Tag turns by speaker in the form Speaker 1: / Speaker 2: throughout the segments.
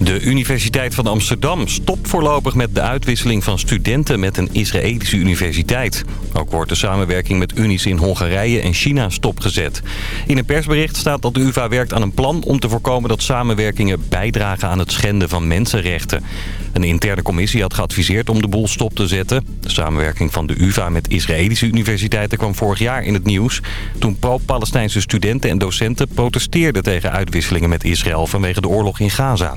Speaker 1: De Universiteit van Amsterdam stopt voorlopig met de uitwisseling van studenten met een Israëlische universiteit. Ook wordt de samenwerking met unies in Hongarije en China stopgezet. In een persbericht staat dat de UvA werkt aan een plan om te voorkomen dat samenwerkingen bijdragen aan het schenden van mensenrechten. Een interne commissie had geadviseerd om de boel stop te zetten. De samenwerking van de UvA met Israëlische universiteiten kwam vorig jaar in het nieuws... toen pro-Palestijnse studenten en docenten protesteerden tegen uitwisselingen met Israël vanwege de oorlog in Gaza.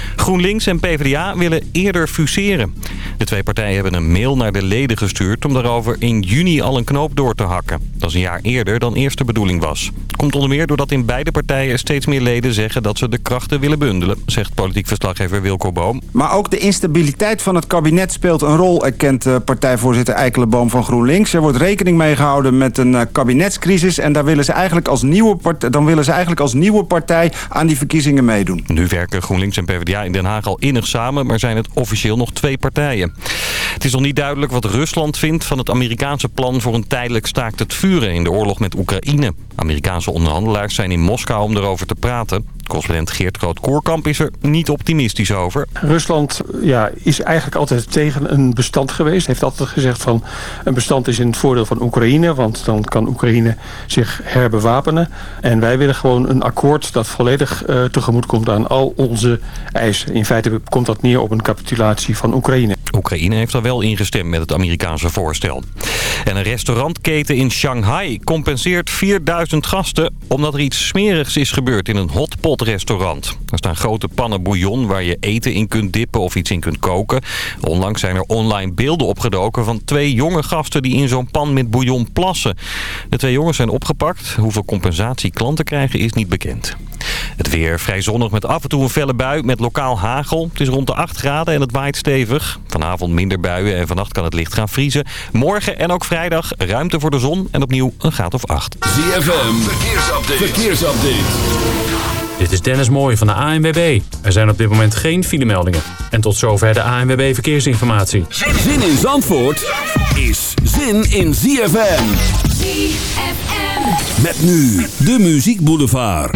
Speaker 1: GroenLinks en PvdA willen eerder fuseren. De twee partijen hebben een mail naar de leden gestuurd om daarover in juni al een knoop door te hakken. Dat is een jaar eerder dan eerst de bedoeling was. Komt onder meer doordat in beide partijen steeds meer leden zeggen dat ze de krachten willen bundelen, zegt politiek verslaggever Wilco Boom.
Speaker 2: Maar ook de instabiliteit van het kabinet speelt een rol, erkent eh, partijvoorzitter Eikelenboom van GroenLinks. Er wordt rekening mee gehouden met een eh, kabinetscrisis en daar willen ze eigenlijk als nieuwe partij, dan willen ze eigenlijk als nieuwe partij aan die verkiezingen meedoen.
Speaker 1: Nu werken GroenLinks en PvdA Den Haag al innig samen, maar zijn het officieel nog twee partijen. Het is nog niet duidelijk wat Rusland vindt van het Amerikaanse plan voor een tijdelijk staakt het vuren in de oorlog met Oekraïne. Amerikaanse onderhandelaars zijn in Moskou om erover te praten. Correspondent Geert Groot-Koorkamp is er niet optimistisch over.
Speaker 3: Rusland ja, is eigenlijk altijd tegen een bestand geweest. Heeft altijd gezegd van een bestand is in het voordeel van Oekraïne. Want dan kan Oekraïne zich herbewapenen. En wij willen gewoon een akkoord dat volledig uh, tegemoet komt aan al onze eisen. In feite komt dat neer op een capitulatie van Oekraïne.
Speaker 1: Oekraïne heeft er wel ingestemd met het Amerikaanse voorstel. En een restaurantketen in Shanghai compenseert 4000 gasten... omdat er iets smerigs is gebeurd in een hotpot restaurant. Er staan grote pannen bouillon waar je eten in kunt dippen of iets in kunt koken. Onlangs zijn er online beelden opgedoken van twee jonge gasten... die in zo'n pan met bouillon plassen. De twee jongens zijn opgepakt. Hoeveel compensatie klanten krijgen is niet bekend. Het weer vrij zonnig met af en toe een felle bui met lokaal hagel. Het is rond de 8 graden en het waait stevig. Vanavond minder buien en vannacht kan het licht gaan vriezen. Morgen en ook vrijdag ruimte voor de zon en opnieuw een graad of 8.
Speaker 4: ZFM, verkeersupdate. verkeersupdate.
Speaker 5: Dit is Dennis Mooij van de ANWB. Er zijn op dit moment geen filemeldingen. En tot zover de ANWB Verkeersinformatie.
Speaker 4: Zin in Zandvoort is zin in ZFM.
Speaker 6: ZFM.
Speaker 4: Met nu de Muziek Boulevard.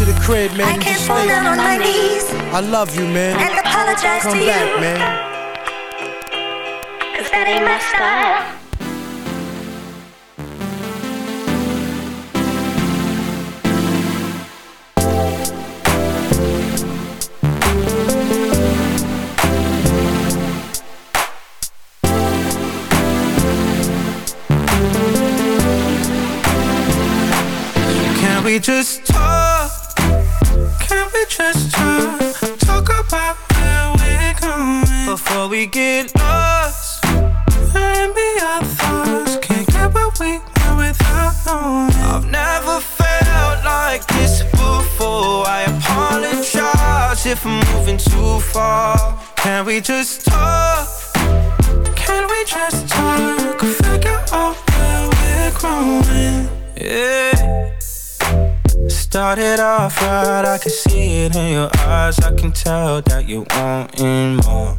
Speaker 7: To
Speaker 6: the crib, man.
Speaker 7: I
Speaker 6: and
Speaker 7: can't fall down on my knees
Speaker 6: I love you, man.
Speaker 7: and apologize
Speaker 6: Come
Speaker 7: to
Speaker 6: back,
Speaker 7: you.
Speaker 6: man.
Speaker 7: 'Cause that ain't my style.
Speaker 6: Can we just talk? We get lost. Maybe our thoughts can't get what we want without knowing. I've never felt like this before. I apologize if I'm moving too far. Can we just talk? Can we just talk? Figure out where we're growing. Yeah. Started off right, I can see it in your eyes. I can tell that you wanting more.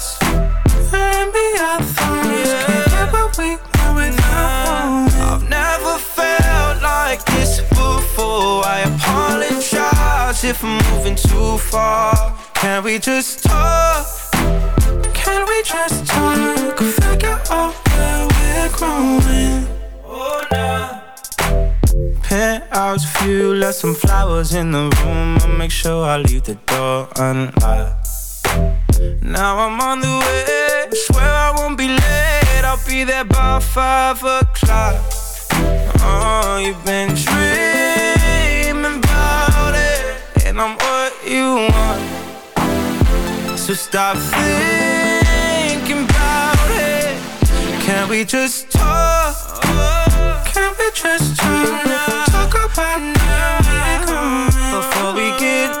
Speaker 6: I thought can't get what we want without. I've never felt like this before. I apologize if I'm moving too far. Can we just talk? Can we just talk? Figure out where we're growing. Oh, nah. Penthouse view, left some flowers in the room. I'll make sure I leave the door unlocked. Now I'm on the way. I. I'll there by five o'clock. Oh, you've been dreaming about it, and I'm what you want. So stop thinking about it. Can we just talk? Can we just talk? Talk about now before we get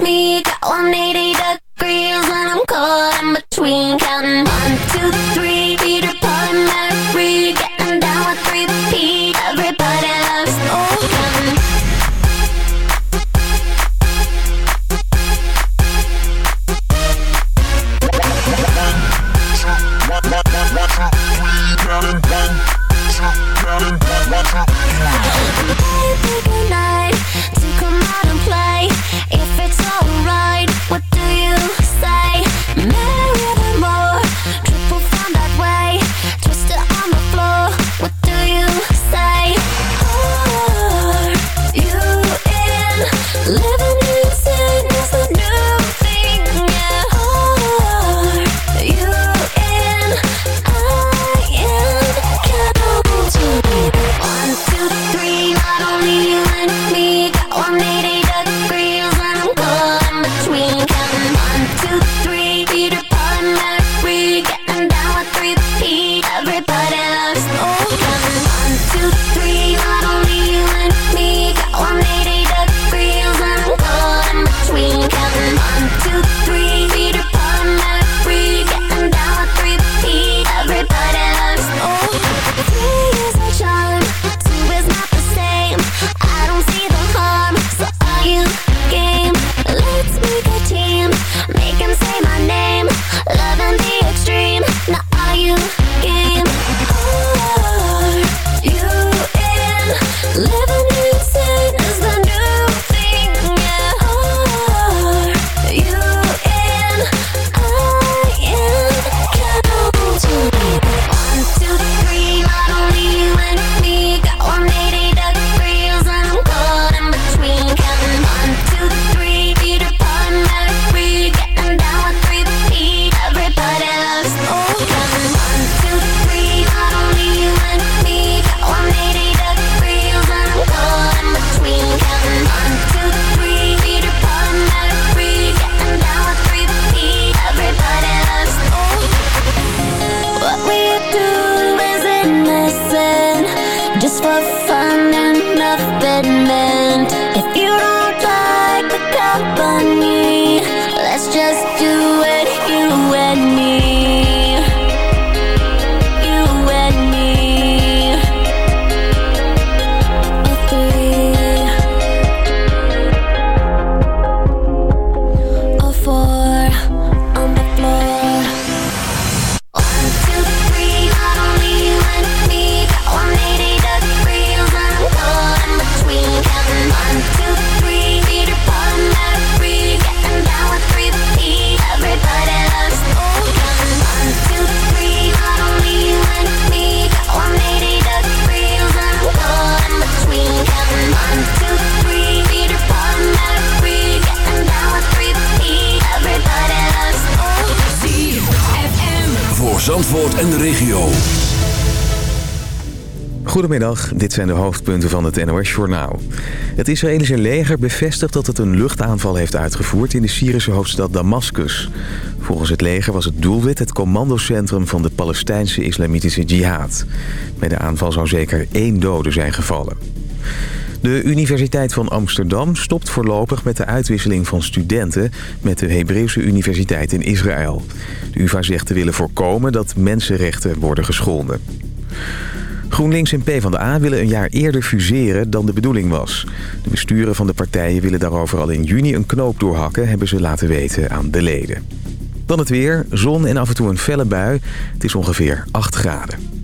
Speaker 7: me got 180 degrees and I'm caught in between counting one, two, three, Peter Pan, Mary, getting down with three P. Everybody loves old oh, counting. Good just for fun and nothing meant. If you don't like the company, let's just do it, you and me.
Speaker 4: En de regio.
Speaker 8: Goedemiddag, dit zijn de hoofdpunten van het NOS-journaal. Het Israëlische leger bevestigt dat het een luchtaanval heeft uitgevoerd in de Syrische hoofdstad Damascus. Volgens het leger was het doelwit het commandocentrum van de Palestijnse Islamitische Jihad. Bij de aanval zou zeker één dode zijn gevallen. De Universiteit van Amsterdam stopt voorlopig met de uitwisseling van studenten met de Hebreeuwse Universiteit in Israël. De UvA zegt te willen voorkomen dat mensenrechten worden geschonden. GroenLinks en PvdA willen een jaar eerder fuseren dan de bedoeling was. De besturen van de partijen willen daarover al in juni een knoop doorhakken, hebben ze laten weten aan de leden. Dan het weer, zon en af en toe een felle bui. Het is ongeveer 8 graden.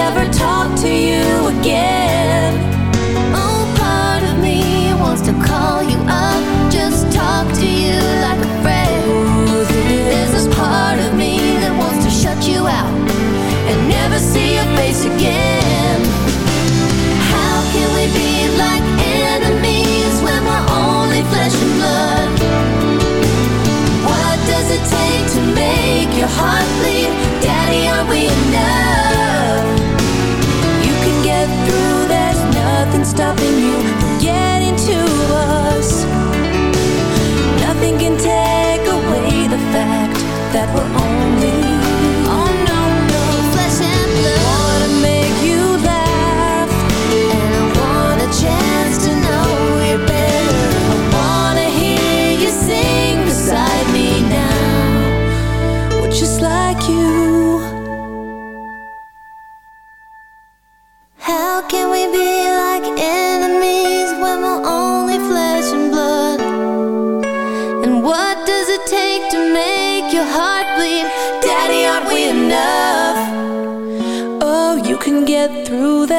Speaker 7: Ever talk to you again?
Speaker 9: Oh, part of me wants to call you up, just talk to you like a friend. There's this part of me that wants to shut you out
Speaker 7: and never see your face again.
Speaker 9: How can we be like enemies when we're only flesh and blood?
Speaker 7: What does it take to make your heart bleed? Daddy, are we enough? Nothing can take away the fact that we're only.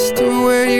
Speaker 10: Ways to where